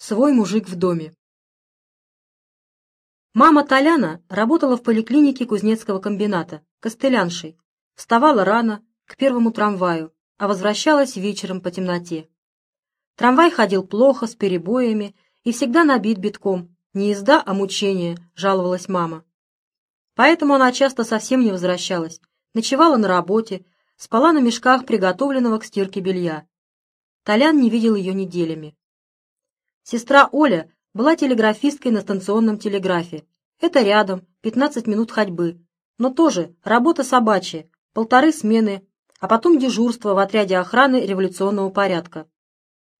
Свой мужик в доме. Мама Толяна работала в поликлинике кузнецкого комбината, костыляншей. Вставала рано, к первому трамваю, а возвращалась вечером по темноте. Трамвай ходил плохо, с перебоями и всегда набит битком. Не езда, а мучение, жаловалась мама. Поэтому она часто совсем не возвращалась, ночевала на работе, спала на мешках приготовленного к стирке белья. Толян не видел ее неделями. Сестра Оля была телеграфисткой на станционном телеграфе. Это рядом, 15 минут ходьбы. Но тоже работа собачья, полторы смены, а потом дежурство в отряде охраны революционного порядка.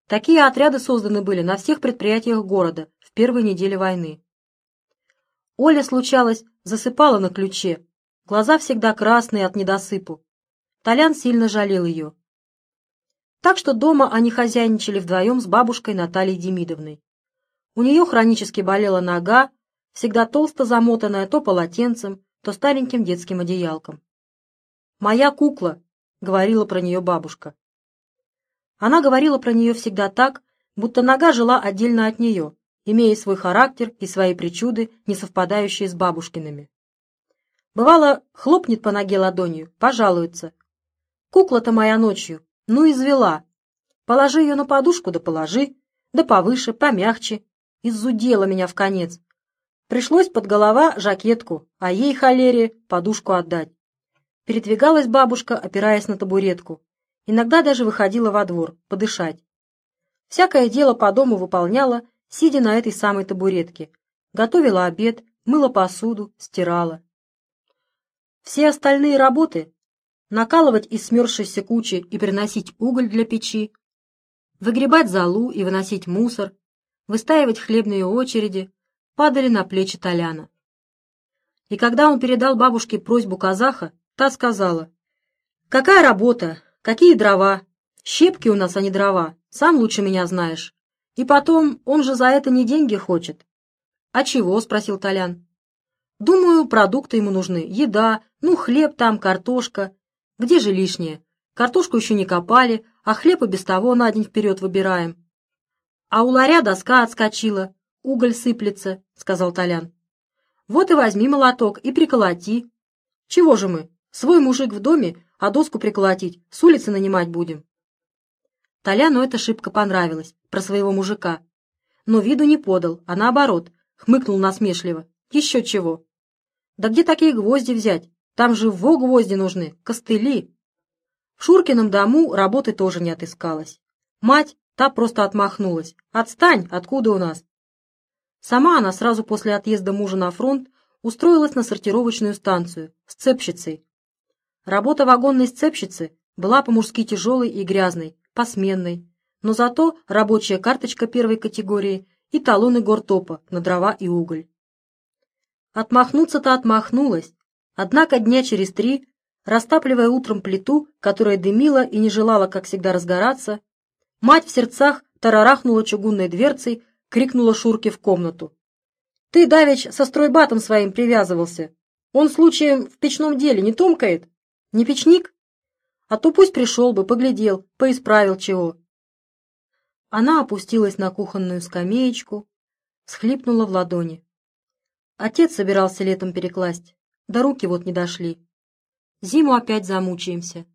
Такие отряды созданы были на всех предприятиях города в первой неделе войны. Оля, случалось, засыпала на ключе, глаза всегда красные от недосыпу. Толян сильно жалел ее. Так что дома они хозяйничали вдвоем с бабушкой Натальей Демидовной. У нее хронически болела нога, всегда толсто замотанная то полотенцем, то стареньким детским одеялком. «Моя кукла», — говорила про нее бабушка. Она говорила про нее всегда так, будто нога жила отдельно от нее, имея свой характер и свои причуды, не совпадающие с бабушкиными. Бывало, хлопнет по ноге ладонью, пожалуется. «Кукла-то моя ночью, ну, извела. Положи ее на подушку, да положи, да повыше, помягче. Изудела меня в конец. Пришлось под голова жакетку, а ей, холере, подушку отдать. Передвигалась бабушка, опираясь на табуретку. Иногда даже выходила во двор, подышать. Всякое дело по дому выполняла, сидя на этой самой табуретке. Готовила обед, мыла посуду, стирала. Все остальные работы накалывать из смерзшейся кучи и приносить уголь для печи, выгребать золу и выносить мусор, выстаивать хлебные очереди, падали на плечи Толяна. И когда он передал бабушке просьбу казаха, та сказала, «Какая работа? Какие дрова? Щепки у нас, а не дрова. Сам лучше меня знаешь. И потом, он же за это не деньги хочет». «А чего?» — спросил Толян. «Думаю, продукты ему нужны. Еда, ну, хлеб там, картошка. Где же лишнее? Картошку еще не копали, а хлеб и без того на день вперед выбираем. А у ларя доска отскочила, уголь сыплется, — сказал Толян. Вот и возьми молоток и приколоти. Чего же мы? Свой мужик в доме, а доску приколотить, с улицы нанимать будем. Толяну эта шибко понравилась, про своего мужика. Но виду не подал, а наоборот, хмыкнул насмешливо. Еще чего. Да где такие гвозди взять? Там же во гвозди нужны, костыли. В Шуркином дому работы тоже не отыскалось. Мать, та просто отмахнулась. «Отстань! Откуда у нас?» Сама она сразу после отъезда мужа на фронт устроилась на сортировочную станцию, сцепщицей. Работа вагонной сцепщицы была по-мужски тяжелой и грязной, посменной, но зато рабочая карточка первой категории и талоны гортопа на дрова и уголь. Отмахнуться-то отмахнулась, Однако дня через три, растапливая утром плиту, которая дымила и не желала, как всегда, разгораться, мать в сердцах тарарахнула чугунной дверцей, крикнула Шурке в комнату. «Ты, Давич, со стройбатом своим привязывался. Он случаем в печном деле не тумкает? Не печник? А то пусть пришел бы, поглядел, поисправил чего». Она опустилась на кухонную скамеечку, схлипнула в ладони. Отец собирался летом перекласть. Да руки вот не дошли. Зиму опять замучаемся.